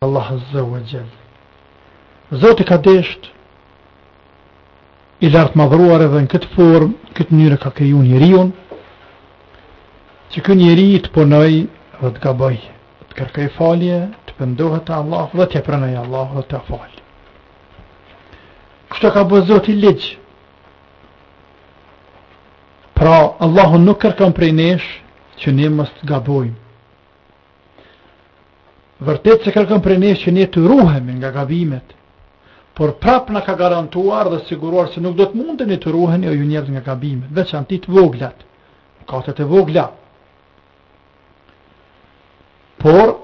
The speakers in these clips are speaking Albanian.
Allah Azza wa Jall. Zoti ka desht i lartmadhëruar edhe në këtë formë, këtë mënyrë ka kriju njeriun, që ky njeri të punojë dhe të gabojë, të kërkojë falje, të pendohet te Allahu dhe ta pranojë Allahu dhe ta falë. Kështu ka bë Zoti ligj, pra Allahu nuk kërkon prej nesh që ne mos të gabojmë, Vërtet se kërkon prej nesh që ne të ruhemi nga gabimet, por prap na ka garantuar dhe siguruar se nuk do të mundeni të ruheni o ju njerëz nga gabimet, veçanti të voglat, mëkatet e vogla. Por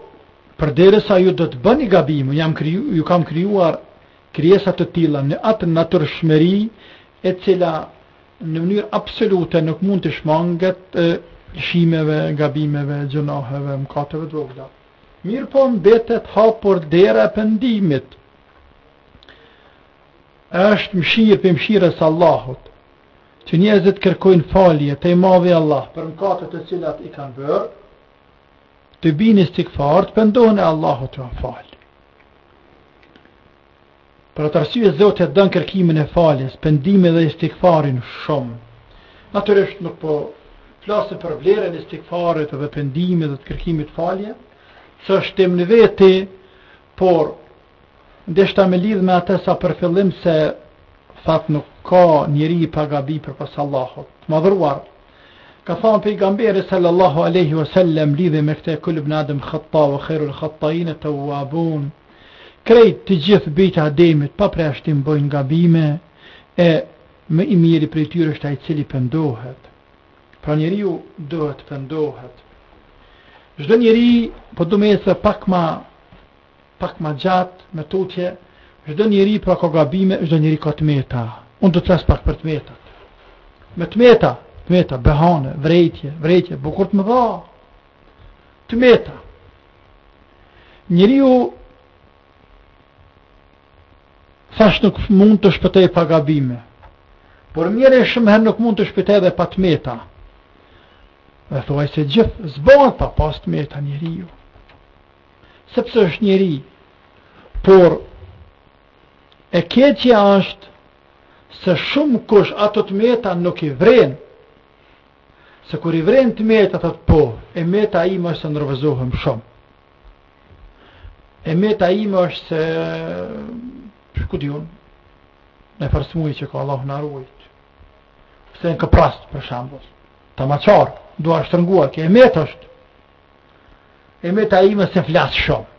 përderisa ju do të bëni gabime, ju kam kriju, ju kam krijuar krijesa të tilla në atë natyrshmëri e cila në mënyrë absolute nuk mund t'i shmanget lëshimeve, gabimeve, gjunaheve, mëkateve të vogla. Mirëpo mbetet hapur dera e pendimit. Është mshirë prej mshirës së Allahut, që njerëzit të kërkojnë falje te i madhi Allah për mëkatet të cilat i kanë bërë, të bëjnë istigfar, të pendohen e Allahu t'i falë. Për atë arsye Zoti e don kërkimin e faljes, pendimin dhe istigfarin shumë. Natyrisht nuk po flasim për vlerën e istigfarit dhe pendimit dhe të kërkimit të faljes, se është temë në veti, por deshta me lidh me atë sa për fillim se fakt nuk ka njeri pa gabime, për pos Allahut të madhëruar, ka thonë pejgamberi sallallahu aleyhi wa sallem lidhje me këtë kullu beni Adem khatta ve khejrul khattaine tevvabun, Krejt të gjithë bijtë e Ademit pa përjashtim bëjnë gabime e më i miri prej tyre është ai i cili pendohet. Pra njeriu duhet të pendohet. Çdo njeri po du me ecë pak ma, pak më gjatë më tutje, çdo njeri pra ka gabime, çdo njeri ka të meta. Unë do të flas pak për të metat. Me të meta, të meta behane, vrejtje, vrejtje, bukur të mëdha. Të meta. Njëriu thash nuk mund të shpëtojë pa gabime. Por njeriu shumë herë nuk mund të shpëtojë edhe pa të meta. Dhe thuajse gjithë, s'bon pa pas të meta njeriu. Sepse është njeri, por e keqja është se shumëkush ato të meta nuk i vëren, Se kur i vren të metat thotë po, e meta ime është se nervozohem shumë. E meta ime është se, që ku dion, naj far smuje që ka Allahu na ruajt. Se jam koprrac, për shembull. Tamahqar, dorështrënguar, kjo e metë është. E meta ime se flas shumë.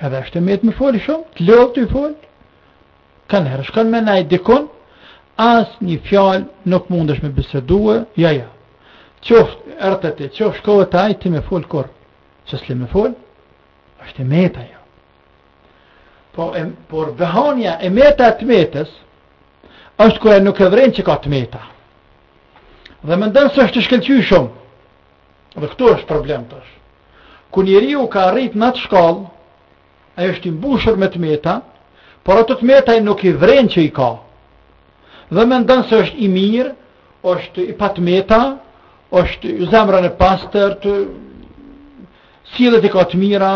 Edhe është e metë me folë shumë, të lodh tuj folë. Kanjëherë, shkon me naj dikun, as një fjalë nuk mundesh me bisedue, jo, jo. Qoft, ertë të qoft, shkove te ai, ti me folë kurrë, se s'le me folë, është e metë ajo. Po, e, por behanja e meta e të metës, është kur nuk e vrenë që ka të meta. Dhe mendon se është tu shkëlqy shumë, dhe këtu është problem tash. Kër njeriu ka arritë në atë shkallë, Ai është i mbushur me t'meta, por ato t'meta ai nuk i vren që i ka. Dhe mendon se është i mirë, është i pa t'meta, është zemrën e pastër, sjelljet i ka të mira,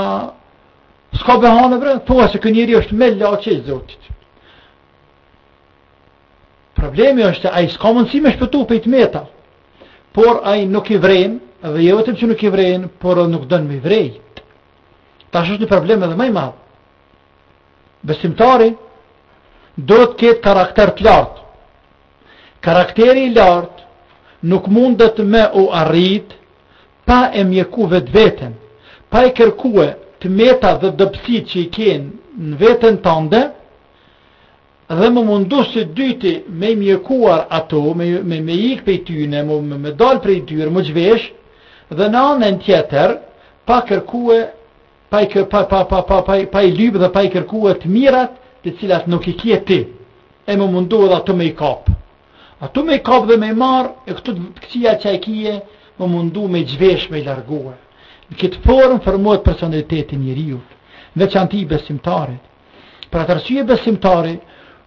s'ka behane bre, thua se ky njeri është melaqe i zotit. Problemi është se ai s'ka mundësi me shpëtu prej të meta, por ai nuk i vren, dhe jo vetëm që nuk i vren, por edhe nuk don me i vrejt. Tash është një problem edhe ma i madh. Besimtari duhet të ketë karakter të lartë. Karakteri i lartë nuk mundet me u arrit pa e mjeku vetëveten, pa e kërkue të meta dhe dobësitë që i ke në veten tënde, dhe m'u mundu së dyti me i mjekuar ato, me, me, me ik prej tyne, me, me, me dal prej tyre, m'u zhvesh, dhe në anën tjetër, pa kërkue, pa i, pa, pa, pa, pa, pa, pa i lypë dhe pa i kërkue të mirat, të cilat nuk i ke ti, e m'u mundu edhe ato me i kapë. Ato me i kapë dhe me i marrë, e këto të këqija që i ke, m'u mundu me i zhvesh, me i largue. Në këtë formë formohet personaliteti i njeriut, veçanti besimtarit, Për atë arsye besimtari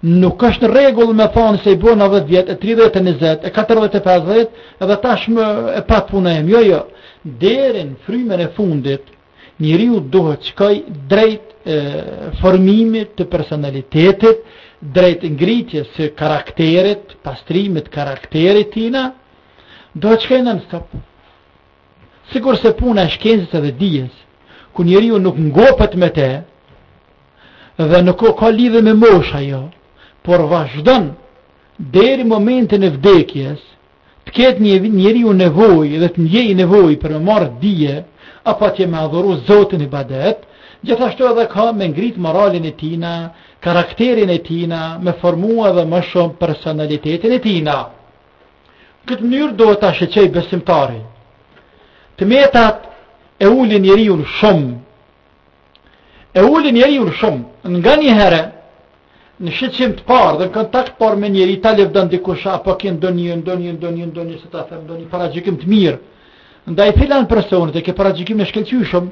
nuk është në rregull me thanë se i bëna 90 vjet, e 30 e 20, e 40 e 50, edhe tashmë e pat puna jem. Jo, jo. Deri në frymën e fundit, njeriu duhet të shkojë drejt e, formimit të personalitetit, drejt ngritjes së karakterit, pastrimit të karakterit tina, duhet të shkojë nonstop. sikurse puna e shkencës edhe dijes, ku njeriu nuk ngopet me te, dhe nuk ka lidhe me moshë ajo, por vazhdon deri momentin e vdekjes, të ketë njeriu nevojë dhe të ndjejë nevojë për me marrë dije, apo që me adhuru zotin ibadet, gjithashtu edhe ka me ngrit moralin e tina, karakterin e tina, me formu edhe më shumë personalitetin e tina. Këtë mënyrë duhet ta shëqej besimtari. Të metat e ulin njeriun shumë. E ulin njeriun shumë. Nganjëherë, në shëqim të parë dhe në kontakt parë me njëri, ta levdon dikush, apo ke ndonjë, ndonjë, ndonjë, ndonjë, si ta them, ndonjë paragjykim të mirë. Ndaj filan personit e ke paragjykimin e shkëlqyshëm,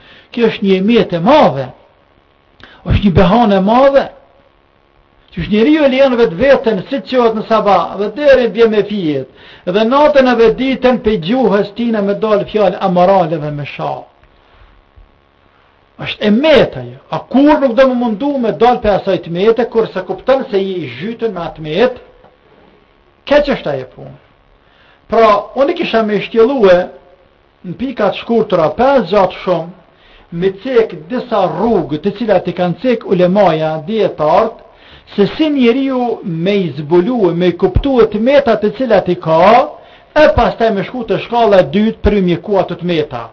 Kjo është një e metë e madhe, është një behane e madhe, që njeriu e len vetveten, si të çohet në sabah, dhe deri bje me fjet, edhe natën edhe ditën pe gjuhës tina, me dalë fjalë amorale dhe me sha. Është e metë ajo, a kur nuk do me u mundu me dalë pe asaj të mete, kur s'e kupton se je i zhytun me atë të metë, keq është aje punë. Pra, unë i kisha me i shtjellue, Në pika të shkurtëra, pa e zgjat shumë, me cek disa rrugë të cilat i kanë cek ulemaja, dijetarët, se si njeriu me i zbulue, me i kuptue të metat të cilat i ka, e pastaj me shku te shkalla e dytë për t'i mjeku ato të meta.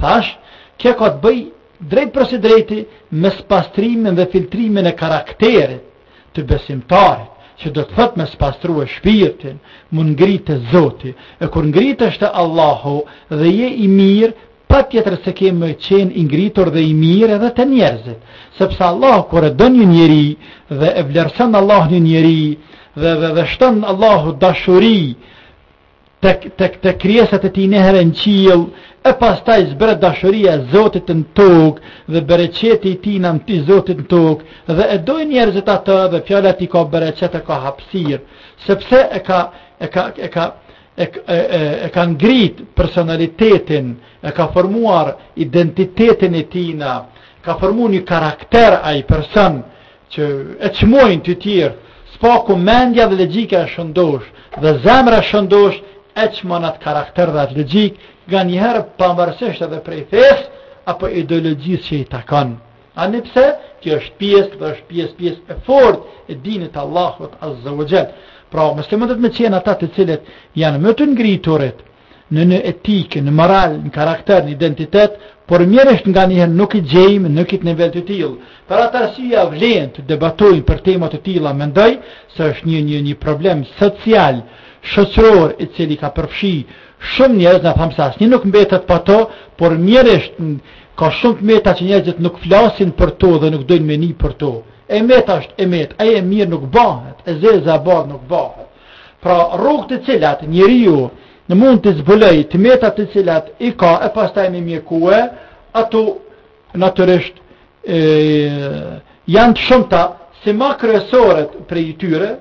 Thashë, kjo ka të bëjë drejtpërsëdrejti me spastrimin dhe filtrimin e karakterit. të besimtarit, që do të thotë me spastrue shpirtin, me u ngrit te Zoti, e kur ngritesh te Allahu dhe je i mirë, patjetër se ke me qenë i ngritur dhe i mirë edhe te njerëzit, sepse Allahu kur e do një njeri dhe e vlerëson Allahu një njeri dhe dhe dhe shton Allahu dashuri, te, te, te krijesat e tij njëherë në qiell, e pastaj zbret dashuria e Zotit në tokë, dhe bereqeti i tina, i Zotit në tokë, dhe e dojnë njerëzit atë dhe fjala e tij ka bereqet e ka hapësirë, sepse e ka, e ka, e ka, e, e, e, e ka ngrit personalitetin, e ka formuar identitetin e tina, e ka formu një karakter ai person, që e çmojnë të tjerët, së paku mendja dhe logjika e shëndoshë dhe zemra e shëndoshë e çmon atë karakter dhe atë logjikë, nganjëherë pavarësisht edhe prej fesë apo ideologjisë që i takon. Ani pse? Kjo është pjesë dhe është pjesë pjesë e fortë e dinit të Allahut Azza wa Xhel. Pra, myslimanët me qenë ata të cilët janë më të ngriturit, në në etikë, në moral, në karakter, në identitet, por mjerisht nganjëherë nuk i gjejmë në këtë nivel të tillë. Për atë arsye vlen të debatojmë për tema të tilla, mendoj se është një një një problem social, shoqëror i cili ka përfshi shumë njerëz, na thamë se asnjë nuk mbetet pa to, por mjerisht ka shumë të meta që njerëzit nuk flasin për to dhe nuk dojnë me ni për to. E meta është e metë, ajo e mirë nuk bahet, e zeza e bardhë nuk bahet. Pra rrugë të cilat njeriu ne mund t'i zbuloj të metat të cilat i ka e pastaj me mjekue, ato natyrisht e, janë të shumta si ma kryesoret prej tyre,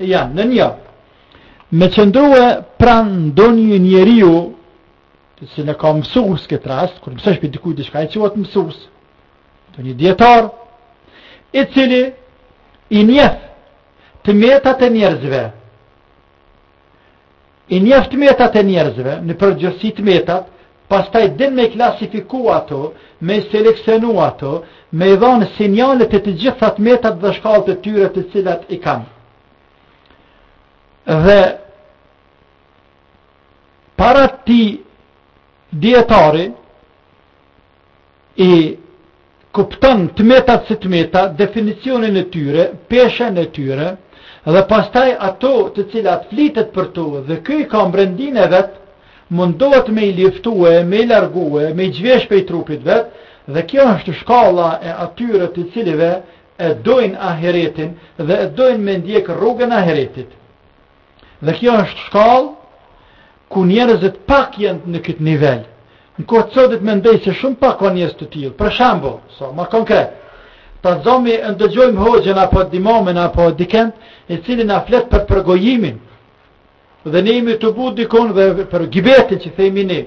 janë nën një. Me qëndrue pranë ndonjë njeriu të cilin e ka mësus këtë rast, kur mëson prej dikujt diçka e quajt mësus, te një dijetar, i cili i njef të metat e njerëzve, i njef të metat e njerëzve, në përgjithsi të metat, pastaj din me i klasifiku ato, me i seleksionu ato, me i dhanë sinjalet e të gjithat metat dhe shkallët e tyre të cilat i kanë. Dhe para atij dijetari, I kupton t'metat si t'meta, definicionin e tyre, peshën e tyre, dhe pastaj ato të cilat flitet për to, dhe ky i ka mbrendin e vet, mundohet me i luftue, me i largue, me i zhvesh prej trupit vet, dhe kjo është shkalla e atyre të cilëve e dojnë ahiretin dhe e dojnë me ndjek rrugën ahiretit. Dhe kjo është shkallë ku njerëzit pak janë në këtë nivel. Në kohë të sotit mendoj se shumë pak ka njerëz të tillë. Për shembull, ja, ma konkret, ta zomi e dëgjojmë hoxhën apo imamin apo dikend, i cili na flet për përgojimin. Dhe ne jemi tu e dëgju edhe për gibetin që themi ne.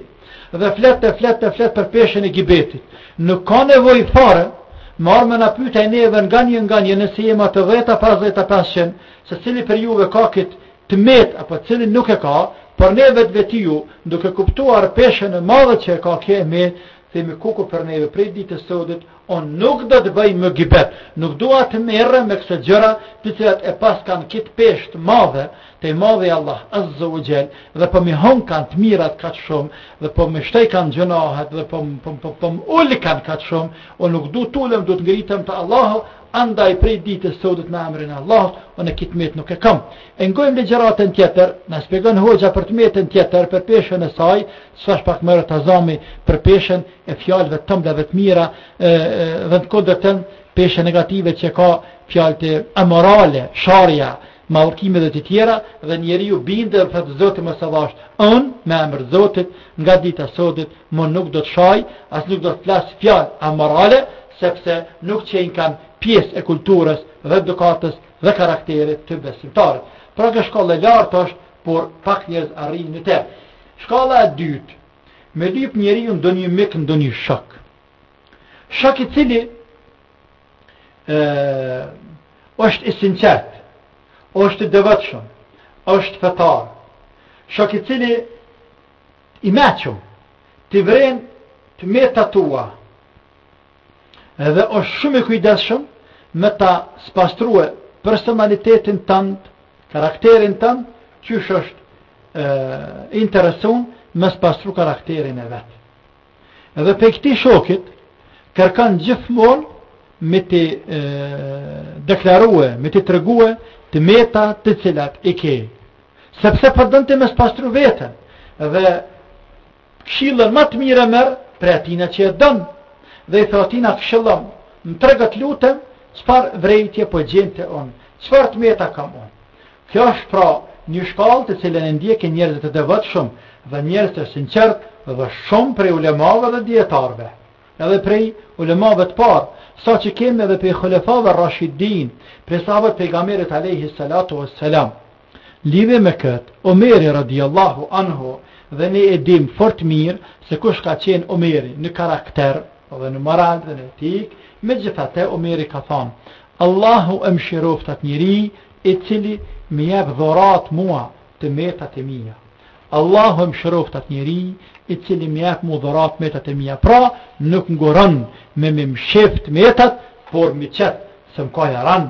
Dhe flet e flet e flet për peshën e gibetit. Nuk ka nevojë fare, ma me na pyet ai neve nga një nga një nëse jemi dhjetë, pesëdhjetë, pesëqind, Se cili prej juve e ka këtë të metë, apo cili nuk e ka, por ne vetvetiu, duke kuptuar peshën e madhe që e ka kjo e metë, themi kuku për neve prej ditës sodit, un nuk do të bëj më gibet, nuk dua të merrem me kësi gjëra të cilat e paskan kit peshë të madhe, te i madhi Allah, azze ue xhel, dhe po m'i hankan të mirat kaq shumë, dhe po m'i shtojkan gjynahet, dhe po më ulkan kaq shumë, un nuk du të ulem, du të ngritem te Allahu, Andaj prej ditës së sodit me emrin e Allahut, unë këtë të metë nuk e kam. E ngojmë ligjëratën tjetër, na shpjegon hoxha për të metën tjetër, për peshën e saj, çfarë po marr ta zami për peshën e fjalëve të ëmbla dhe të mira, dhe në kundërt peshën negative që ka fjala amorale, sharja, mallkime dhe të tjera dhe njeriu bindet dhe thotë në vete. Unë, me emër të Zotit, nga dita e sotit, më nuk do të shaj, as nuk do të flas fjalë amorale, sepse nuk qenkan pjesë e kulturës dhe edukatës dhe karakterit të besimtarit. Pra kjo shkallë e lartë është, por pak njerëz arrijnë në të. Shkalla e dytë, me lyp njeri ndonjë mik, ndonjë shok. Shok i cili ë është i sinqert, është i devotshëm, është fetar. Shok i cili i meçëm, t'i vren të metat tua, Edhe është shumë i kujdesshëm me ta spastrue personalitetin tënd, karakterin tënd, qysh është e, interesun me spastru karakterin e vet. Edhe pej këtij shokit, kërkan gjithmonë me t'i e, deklarue, me t'i tregue të meta të cilat i ke. Sepse po don ti me spastru veten, dhe Këshillën më të mirë e merr prej atina që e don dhe i thotë atina këshillomë, më trego të lutem çfarë vrejtje po gjen te unë, çfarë të meta kam unë. Kjo është pra një shkallë të cilën e ndjekin njerëzit e devotshëm dhe njerëzit e sinqert dhe shumë prej ulemave dhe dijetarëve. Edhe prej ulemave të parë, sa që kemi edhe prej hulefave rashidin, prej sahabëve të pejgamberit alayhi salatu wassalam. Lidhur me këtë, Omeri radijallahu anhu dhe ne e dimë fort mirë se kush ka qenë Omeri në karakter dhe në moral dhe në etikë, megjithatë Omeri ka thonë, Allahu e mshiroftë atë njeri i cili më jep dhuratë mua të metat e mia. Allahu e mshiroftë atë njeri i cili më jep mu dhuratë të metat e mia. Pra, nuk nguron me m'i mshef të metat, por m'i qet se më ka jaran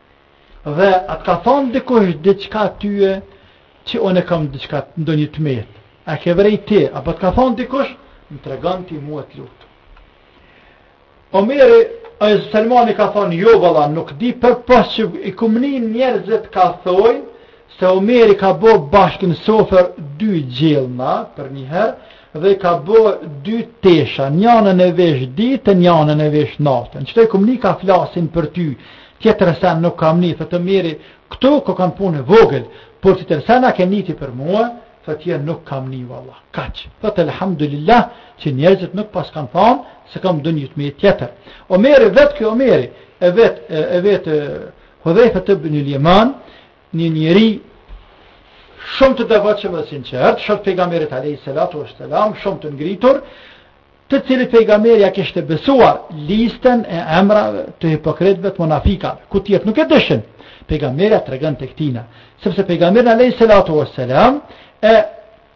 Dhe a të ka thonë dikush diçka tye që unë kam diçka ndonjë të metë. A ke vrej ti, apo të ka thonë dikush, më tregon ti mua të lut. Omeri, a e Selmani ka thonë, jo valla, nuk di por po i kom ni njerëzit ka thojnë, se Omeri ka bo bashkë në sofër dy gjella përnjëherë, dhe ka bo dy tesha, njanën e vesh ditën, njanën e vesh natën. Qeto i kom ni ka flasin për ty, tjetër sen nuk kam ni, thotë Omeri, këto kokan punë e vogël, por tjetër sen a ke ni ti për mua, thotë jo nuk kam ni, valla, kaq. Thotë elhamdulilah që njerëzit nuk paskan thanë, se kam ndonjë të metë tjetër. Omeri, vetë ky Omeri, e vet, e vet, Hudhejfe ibn el-Jeman, Një njeri shumë të devotshëm dhe sinqert, shok i pejgamberit alayhi salatu wassalam, shumë të ngritur, të cilit pejgamberi ia kishte besuar listën e emrave të hipokritëve të munafikave, ku tjerët nuk e dishin. Pejgamberi ia tregon veç këtina, sepse pejgamberi alayhi salatu wassalam e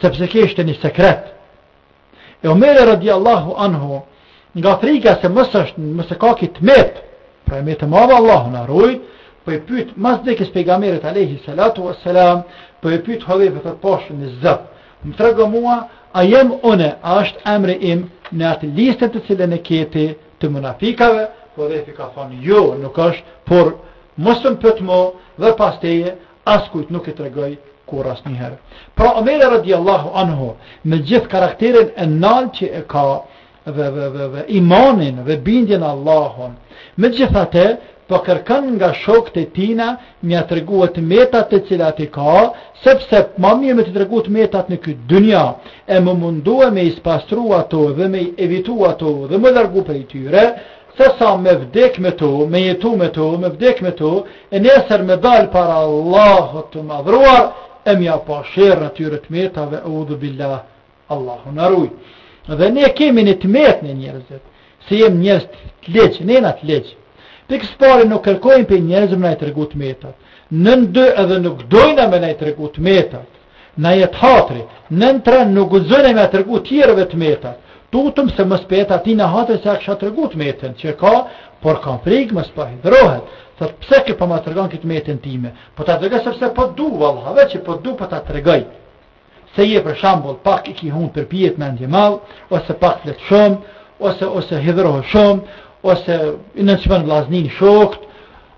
sepse kishte një sekret. E Omeri radiallahu anhu, nga frika se mos është, mos e ka kit t'metë, pra e metë e madhe Allahu na rujt, po e pyt mas vdekjes së Pejgamerit Alehi Salatu wa Salam, po e pyt Hudhejfen pashë Zotin. Më trego mua, a jem une, a është emri im, në atë listën të cilën e keti të munafikave, Hudhejfe ka thanë, jo, nuk është, por mos më pyt mo dhe pas teje, askujt nuk i tregoj kurrë asnjëherë. Pra Omeri radiallahu anhu me gjithë karakterin e naltë që e ka dhe, dhe, dhe, dhe imanin dhe bindjen n'Allahun, megjithatë po kërkon nga shokët e tina m'ia tregue t'metat të cilat i ka, sepse ma mirë me t'i tregue t'metat në këtë dynja, e me u mundu me i spastru ato dhe me i evitu ato dhe me u largu prej tyre, Se sa me vdek me tu, me jetu me tu, me vdek me tu, e nesër me dal para Allahut të madhruar, e m'ia pa sherrin atyre të metave, eudhu billah, Allahu na rujt. Dhe ne kemi një të metë ne njerëzit, se jem njerëz të ligj, ne jem të ligj. Pikë së pari nuk kërkojmë prej njerëzve me na i tregu të metat. Nën dy edhe nuk dojnë me na i tregu të metat. Na jet hatri, nën tre nuk guxojmë me ia tregu tjerëve të metat. Tutem se mos po i jet atina hatri se ja kisha tregu të meten që ka, por kam frikë mos po hidhrohet. Thot pse ti po ma tregon këtë metën time? Po ta tregoj sepse po t'du, valla, veç që po t'du po ta tregoj. Se je për shembull pak i ki hunt përpjetë, mendjemadh, ose pak flet shumë, ose ose hidhrohesh shumë, ose i nënçmon vllaznin shokët,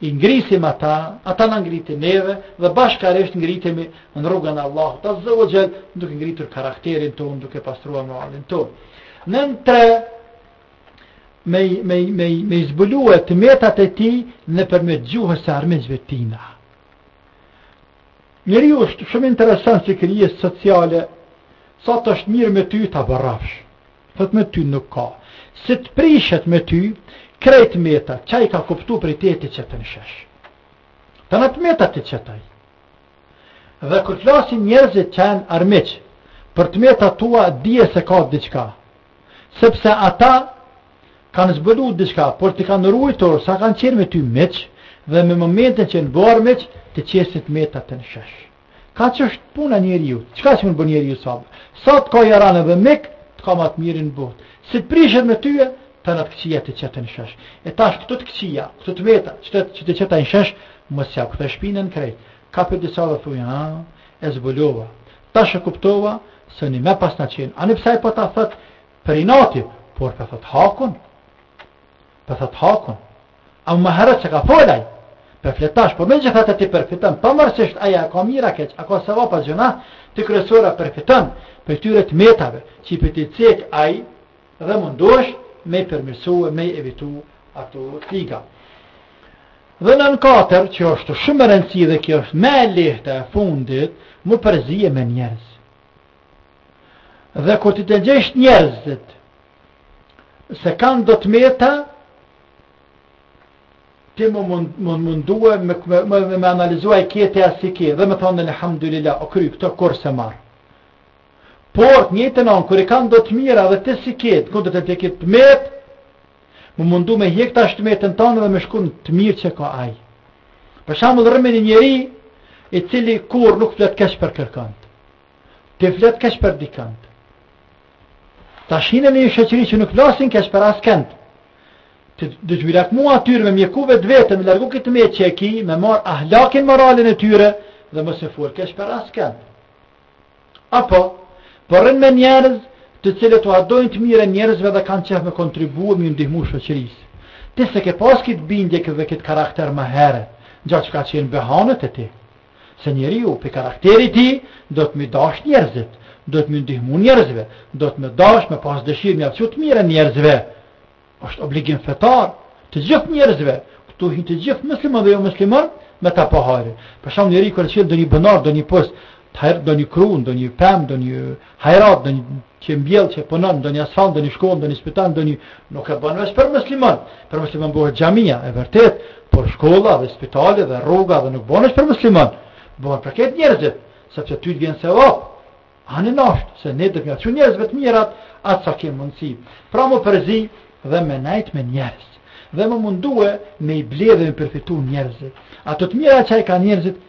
i ngrisim ata, ata na ngritin neve, dhe bashkarisht ngritemi në rrugën e Allahut azze ve xhel, duke ngritur karakterin tonë, duke pastruar moralin tonë. Nën tre, me, me, me, me i zbulue të metat e tij, nëpërmjet gjuhës së armiqve tina. Njeri është shumë interesant si krijesë sociale, sa të është mirë me ty ta bo rrafsh. Thot me ty nuk ka Si të prishet me ty Krejt t'metat Qa i ka kuptu prej teje t'i qet në shesh Tana të metat t'i qet ai Dhe kur flasin njerëzit që janë armiq Për të meta tua dije se ka diqka Sepse ata Kanë zbulu diqka Por t'i kanë ruajtur Sa kanë qenë me ty miq Dhe me momentin që janë bo armiq T'i qesin t'metat në shesh Kaq është puna e njeriut. Qka me bo njeriu sabër? Sa të ka jaran edhe mik, të ka ma të mirin në botë. Si të prishet me tyje, tana të këqijat t'i qet në shesh. E tash këto të këqija, këto të meta, që t'i, që t'i qet në shesh, mos ia kthe shpinën krejt. Kapi disa dhe thuj, ha, e zbulova. Tash e kuptova, se unë i paskna qeto. Ani pse ai po ta thot prej inatit, por po thot hakun. Po thot hakun. A ma herët çka fol aj. Po flet tash, po megjithatë ti përfiton. Pavarësisht a e ka mirë a keq, a ka sevap a gjynah, ti kryesorja përfiton prej atyre të metave, që po t'i cek aj dhe mundosh me përmirësu e me evitu ato të liga. Dhe në në katër, që është shumë me rëndësi dhe kjo është me e lënë e fundit, m'u përzi me njerëz. Dhe kur ti t'i gjesh njerëzit, se kanë do të meta ti m'u mund, mund, mundu me, me, me, me analizu a e ki ti këte a s'e ki dhe me thonë elhamdulilah o kry këto kurrë s'e marr por të njëjtën anë kur i kanë do të mira dhe ti s'i ke, kur do të ke të metë m'u mundu me hjek tash të metën tande dhe me shku në të mirë që ka aj për shembull rri me ni njeri i cili kurrë nuk flet keq për kërkand ti flet keq për dikand Tash hine në një shoqëri që nuk flasin keq për askënd. Ti duhet me iu afru atyre me mjeku vetveten, me largu këtë të metë që e ki, me marrë ahlakin moralin e tyre, dhe mos me folë keq për askënd. Apo, po rrin me njerëz të cilët ua dojnë të mirën njerëzve dhe kanë qef me kontribu me i ndihmu shoqërisë. Ti s'e ke pas këtë bindje këtë dhe këtë karakter ma herët, edhe që ka qenë brenda te ti. Se njeriu prej karakterit tij, duhet me i dashtë njerëzit, duhet me i ndihmu njerëzve, duhet me dashtë me pas dëshirë me ia çu të mirën njerëzve. është obligim fetar te gjithë njerëzve, këtu hyjnë të gjithë musliman dhe jo musliman me ta pa hajrin. Për shembull njeri kur çel ndonjë bunar, ndonjë pus, therr ndonjë kru, ndonjë pemë, ndonjë hajrat ndonjë që mbjell që punon ndonjë asfalt ndonjë shkollë ndonjë spital ndonjë nuk e bën vetëm për musliman për musliman bëhet xhamia e vërtetë por shkolla dhe spitali dhe rruga dhe nuk bën për musliman bëhet për krejt njerëzit sepse ty të vjen sevap ani ashtu se ne duhet me ja dhanë njerëzve të mirat atë sa kem mundësi pra m'u përzi dhe me nejt me njerëz dhe m'u mundu me i mbledh e me përfitu prej njerëzve ato të mira që kanë njerëzit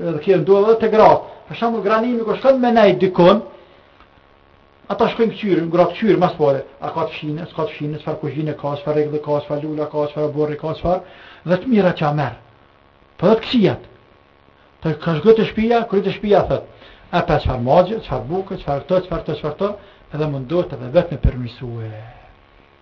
Dhe kjo ndodh edhe te gratë. Për shembull, gratë njëmi kur shkon me nejt dikun, ata shkojnë këqyr, gratë këqyrin mas pari. A ka të fshinë, s'ka të fshinë, çfarë kuzhine ka, çfarë rregull ka, çfarë lule ka, çfarë oborri ka, çfarë dhe të mira që a merr. Po edhe të këqijat. Te ka shkon te shtëpia, kur te shtëpia thot, a pe çfarë magje, çfarë bukë, çfarë këto, çfarë këto, çfarë këto, edhe mundohet edhe vetë me përmirësue.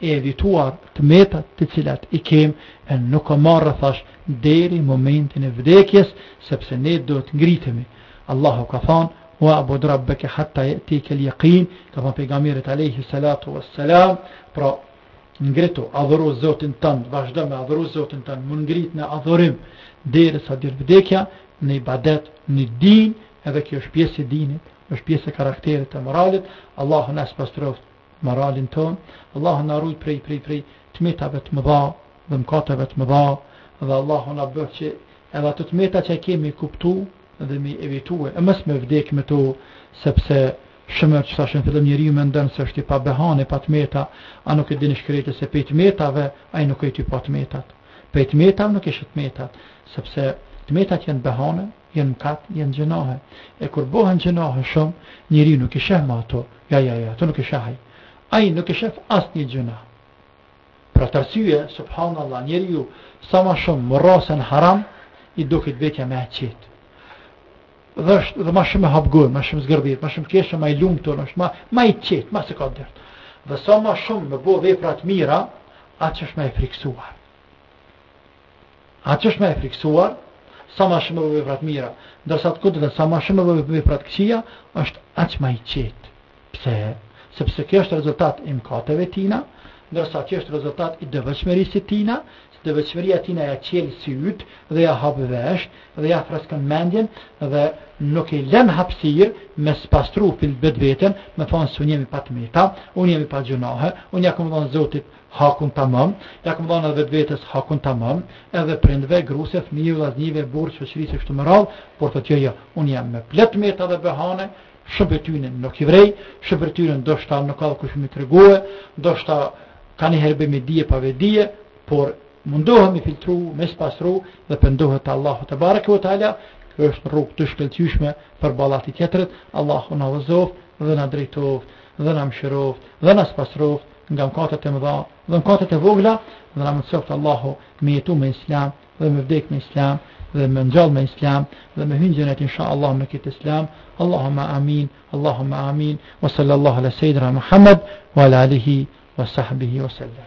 e evituar të metat të cilat i kem e nuk u marr thash deri në momentin e vdekjes sepse ne do të ngritemi Allahu ka than wa abud rabbeke hatta jetijekel jekin ka than pejgamberit aleyhi salatu wa salam pra ngritu adhuro zotin tënd vazhdo me adhuru zotin tënd m'u ngrit në adhurim derisa t'vjen vdekja në ibadet në din edhe kjo është pjesë e dinit është pjesë e karakterit e moralit Allahu na pastroftë moralin ton, Allahu na rujt prej prej prej tmetave të mëdha dhe mëkateve të mëdha dhe Allahu na bëf që edhe ato tmeta që kemi me i kuptu dhe mi evitue e mos me vdek me to sepse siç e thashë n'fillim njeriu mendon se është i pa behane pa tmeta a nuk e din i shkreti se prej tmetave ai nuk e t'i pa tmetat prej tmetave nuk i sheh tmetat sepse tmetat janë behane Janë mkat, janë gjynahe. E kur bohen gjynahe shumë, njeri nuk i sheh ma ato. Ja, ja, ja, ato nuk i sheh ai. Ai nuk i shef asnjë gjynah. Për atë arsye, subhanë Allah, njeriu, sa ma shumë me u rras n'haram, i duket vetja ma e qetë. Dhe, dhe ma shumë e hap gojën, ma shumë zgërdhihet, ma shumë kesh, ma i lumtun është, ma, ma i qetë, ma s'e ka dert. Dhe sa ma shumë me bo vepra t'mira, aq është ma i friksuar. Aq është ma i frikësuar, sa ma shumë me bo vepra të mira, ndërsa të kundërtën, sa ma shumë me bo vepra të këqija, është aq ma i qetë. Pse? Sepse kjo është rezultat i mëkateve tina, ndërsa kjo është rezultat i devotshmërisë së tina, se devotshmëria tina ja çel syt dhe ja hap vesh dhe ja freskon mendjen dhe nuk i len hapësirë me spastru fil vetveten, me thonë se unë jam i pa tmeta, unë jam i pa gjynahe, unë ja kam dhënë Zotit hakun tamam, ja kam dhënë edhe vetvetes hakun tamam, edhe prindve, grues, fëmijëve, vllaznive, burrit, shoqërisë kështu me radh, por thotë jo. Unë jam me plot meta dhe behane, shumë prej tyne nuk i vrej, shumë prej tyne ndoshta nuk ka kush me m'tregue, ndoshta kanjëherë bëj me dije pa vetëdije, por mundohet me u filtru, me spasru dhe pendohet Allahu tebareke ve teala, kjo është rrugë e shkëlqyeshme për botën tjetër, Allahu na udhëzoft dhe na drejtoft dhe na mëshiroft dhe na spasroft nga mëkatet e mëdha dhe mëkatet e vogla dhe na mësoft Allahu me jetu me islam dhe me vdek me islam dhe me u ngjall me islam dhe me hy n'xhenet inshallah me këtë islam Allahumma amin Allahumma amin wa sallallahu ala sayyidina Muhammad wa ala alihi wa sahbihi wa sallam